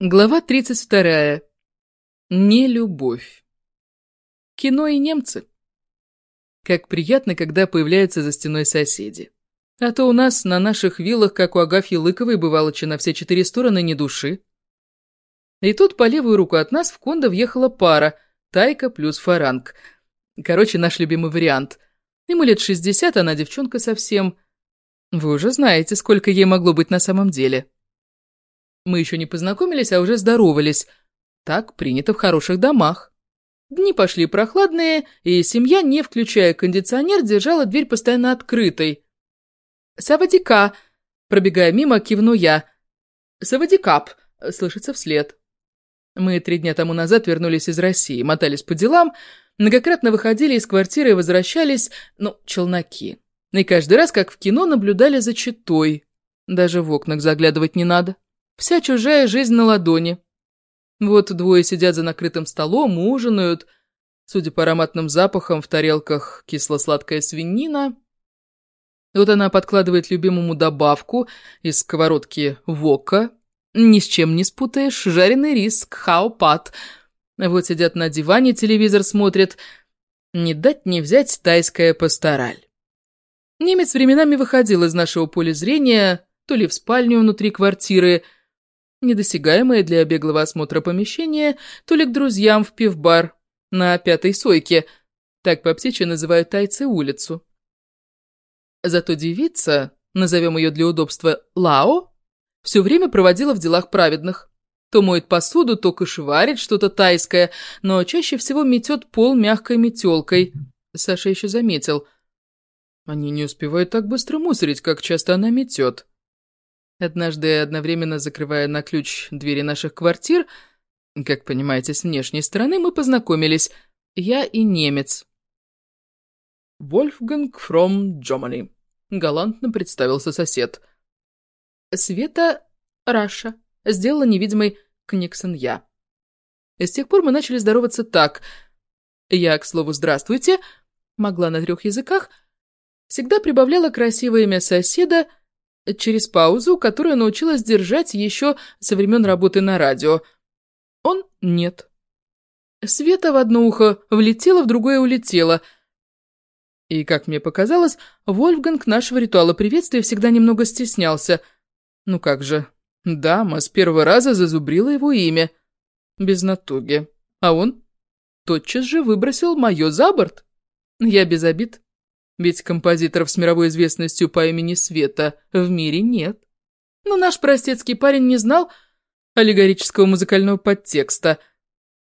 Глава 32. Нелюбовь. Кино и немцы. Как приятно, когда появляются за стеной соседи. А то у нас на наших виллах, как у Агафьи Лыковой, бывало, че на все четыре стороны ни души. И тут по левую руку от нас в кондо въехала пара, Тайка плюс Фаранг. Короче, наш любимый вариант. Ему лет 60, она девчонка совсем. Вы уже знаете, сколько ей могло быть на самом деле. Мы еще не познакомились, а уже здоровались. Так принято в хороших домах. Дни пошли прохладные, и семья, не включая кондиционер, держала дверь постоянно открытой. «Савадика!» Пробегая мимо, кивну я. «Савадикап!» Слышится вслед. Мы три дня тому назад вернулись из России, мотались по делам, многократно выходили из квартиры и возвращались, ну, челноки. И каждый раз, как в кино, наблюдали за читой. Даже в окнах заглядывать не надо. Вся чужая жизнь на ладони. Вот двое сидят за накрытым столом, ужинают. Судя по ароматным запахам, в тарелках кисло-сладкая свинина. Вот она подкладывает любимому добавку из сковородки вока. Ни с чем не спутаешь, жареный рис, кхаопат. Вот сидят на диване, телевизор смотрят. Не дать не взять тайская пастораль. Немец временами выходил из нашего поля зрения, то ли в спальню внутри квартиры, недосягаемое для беглого осмотра помещения, то ли к друзьям в пивбар на Пятой Сойке, так по птичьи называют тайцы улицу. Зато девица, назовем ее для удобства Лао, все время проводила в делах праведных. То моет посуду, то кошеварит что-то тайское, но чаще всего метет пол мягкой метелкой. Саша еще заметил. Они не успевают так быстро мусорить, как часто она метет. Однажды, одновременно закрывая на ключ двери наших квартир, как понимаете, с внешней стороны, мы познакомились, я и немец. «Вольфганг from Germany», — галантно представился сосед. «Света Раша», — сделала невидимый Книксон я. И с тех пор мы начали здороваться так. Я, к слову, «здравствуйте», могла на трех языках, всегда прибавляла красивое имя соседа — через паузу, которую научилась держать еще со времен работы на радио. Он нет. Света в одно ухо влетела, в другое улетела. И, как мне показалось, Вольфганг нашего ритуала приветствия всегда немного стеснялся. Ну как же, дама с первого раза зазубрила его имя. Без натуги. А он тотчас же выбросил мое за борт. Я без обид. Ведь композиторов с мировой известностью по имени Света в мире нет. Но наш простецкий парень не знал аллегорического музыкального подтекста.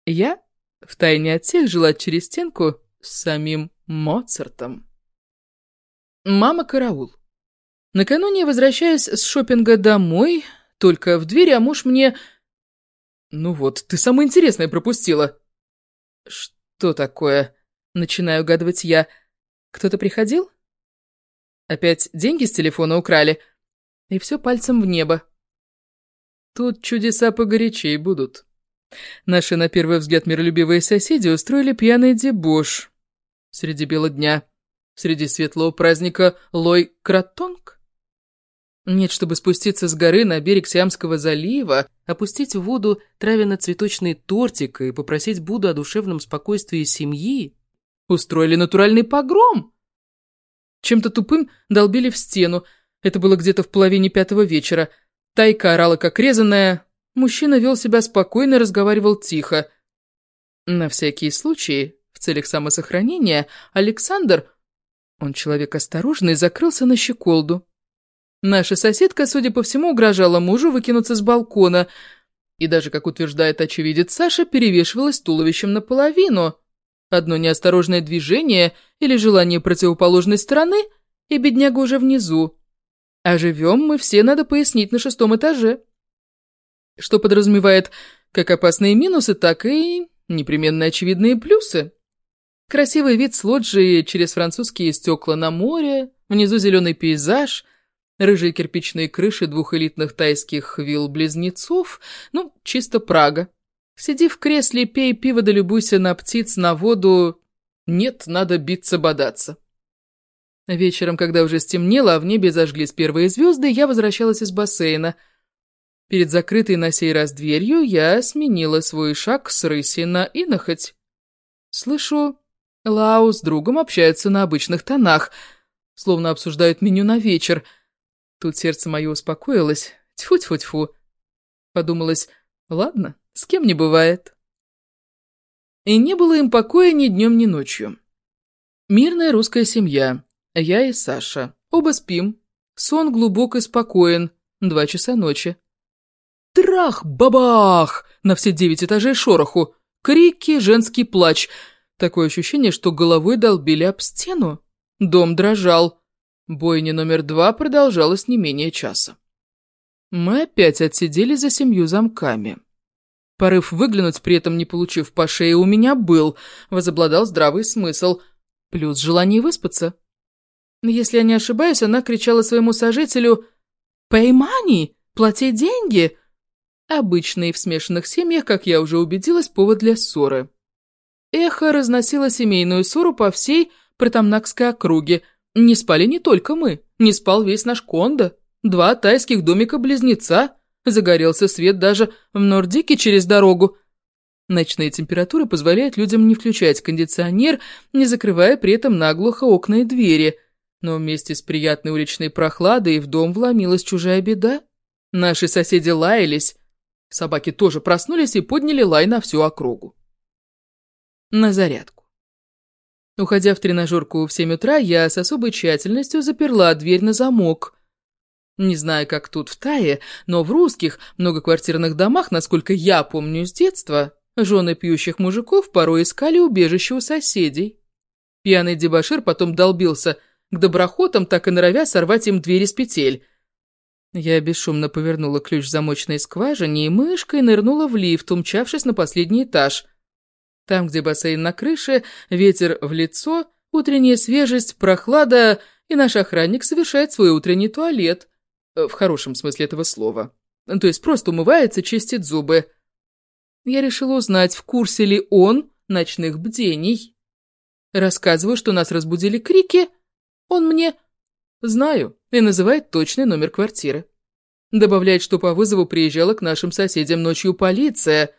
Я втайне от всех жила через стенку с самим Моцартом. Мама караул. Накануне я возвращаюсь с шопинга домой, только в двери, а муж мне... Ну вот, ты самое интересное пропустила. Что такое? Начинаю угадывать я. Кто-то приходил? Опять деньги с телефона украли? И все пальцем в небо. Тут чудеса погорячей будут. Наши, на первый взгляд, миролюбивые соседи устроили пьяный дебош. Среди бела дня. Среди светлого праздника Лой-Кратонг. Нет, чтобы спуститься с горы на берег Сиамского залива, опустить в воду травяно-цветочный тортик и попросить Буду о душевном спокойствии семьи, Устроили натуральный погром. Чем-то тупым долбили в стену. Это было где-то в половине пятого вечера. Тайка орала как резаная. Мужчина вел себя спокойно, разговаривал тихо. На всякий случай, в целях самосохранения, Александр, он человек осторожный, закрылся на щеколду. Наша соседка, судя по всему, угрожала мужу выкинуться с балкона, и даже, как утверждает очевидец Саша, перевешивалась туловищем наполовину. Одно неосторожное движение или желание противоположной стороны, и бедняга уже внизу. А живем мы все, надо пояснить, на шестом этаже. Что подразумевает как опасные минусы, так и непременно очевидные плюсы. Красивый вид с лоджии через французские стекла на море, внизу зеленый пейзаж, рыжие кирпичные крыши двух элитных тайских вилл-близнецов, ну, чисто Прага. Сиди в кресле, пей пиво да любуйся на птиц, на воду. Нет, надо биться-бодаться. Вечером, когда уже стемнело, а в небе зажглись первые звезды, я возвращалась из бассейна. Перед закрытой на сей раз дверью я сменила свой шаг с рыси на инохоть. Слышу, Лау с другом общаются на обычных тонах, словно обсуждают меню на вечер. Тут сердце мое успокоилось. Тьфу-тьфу-тьфу. Подумалось, ладно, с кем не бывает. И не было им покоя ни днем, ни ночью. Мирная русская семья. Я и Саша. Оба спим. Сон глубок и спокоен. Два часа ночи. Трах-бабах! На все девять этажей шороху. Крики, женский плач — Такое ощущение, что головой долбили об стену. Дом дрожал. Бойня номер два продолжалась не менее часа. Мы опять отсидели за семью замками. Порыв выглянуть, при этом не получив по шее, у меня был. Возобладал здравый смысл. Плюс желание выспаться. Если я не ошибаюсь, она кричала своему сожителю «Поймани! Плати деньги!» Обычный в смешанных семьях, как я уже убедилась, повод для ссоры. Эхо разносило семейную ссору по всей Протамнакской округе. Не спали не только мы, не спал весь наш кондо. Два тайских домика-близнеца. Загорелся свет даже в Нордике через дорогу. Ночные температуры позволяют людям не включать кондиционер, не закрывая при этом наглухо окна и двери. Но вместе с приятной уличной прохладой в дом вломилась чужая беда. Наши соседи лаялись. Собаки тоже проснулись и подняли лай на всю округу на зарядку. Уходя в тренажерку в 7 утра, я с особой тщательностью заперла дверь на замок. Не знаю, как тут в Тае, но в русских многоквартирных домах, насколько я помню с детства, жены пьющих мужиков порой искали убежище у соседей. Пьяный дебошир потом долбился к доброхотам, так и норовя сорвать им двери с петель. Я бесшумно повернула ключ в замочной скважине и мышкой нырнула в лифт, умчавшись на последний этаж – там, где бассейн на крыше, ветер в лицо, утренняя свежесть, прохлада, и наш охранник совершает свой утренний туалет. В хорошем смысле этого слова. То есть просто умывается, чистит зубы. Я решила узнать, в курсе ли он ночных бдений. Рассказываю, что нас разбудили крики. Он мне «знаю» и называет точный номер квартиры. Добавляет, что по вызову приезжала к нашим соседям ночью полиция.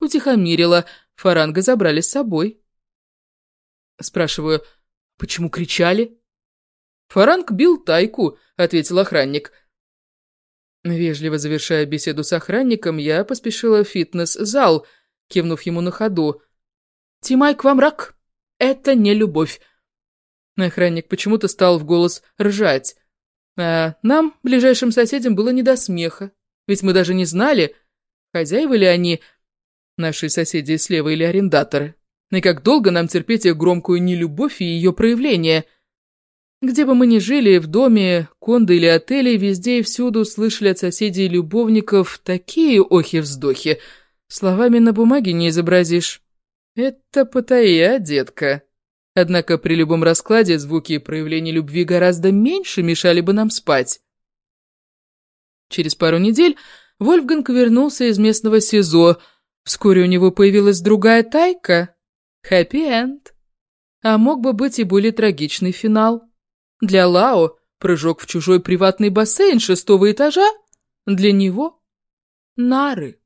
Утихомирила, Фаранга забрали с собой. Спрашиваю, почему кричали? Фаранг бил тайку, ответил охранник. Вежливо завершая беседу с охранником, я поспешила в фитнес-зал, кивнув ему на ходу. «Тимай, к вам рак! Это не любовь!» Охранник почему-то стал в голос ржать. А нам, ближайшим соседям, было не до смеха. Ведь мы даже не знали, хозяева ли они, наши соседи слева или арендаторы. И как долго нам терпеть их громкую нелюбовь и ее проявление? Где бы мы ни жили, в доме, кондо или отеле, везде и всюду слышали от соседей и любовников такие охи-вздохи. Словами на бумаге не изобразишь. Это потая, детка. Однако при любом раскладе звуки и проявления любви гораздо меньше мешали бы нам спать. Через пару недель Вольфганг вернулся из местного СИЗО, Вскоре у него появилась другая тайка. Хэппи-энд. А мог бы быть и более трагичный финал. Для Лао прыжок в чужой приватный бассейн шестого этажа, для него — нары.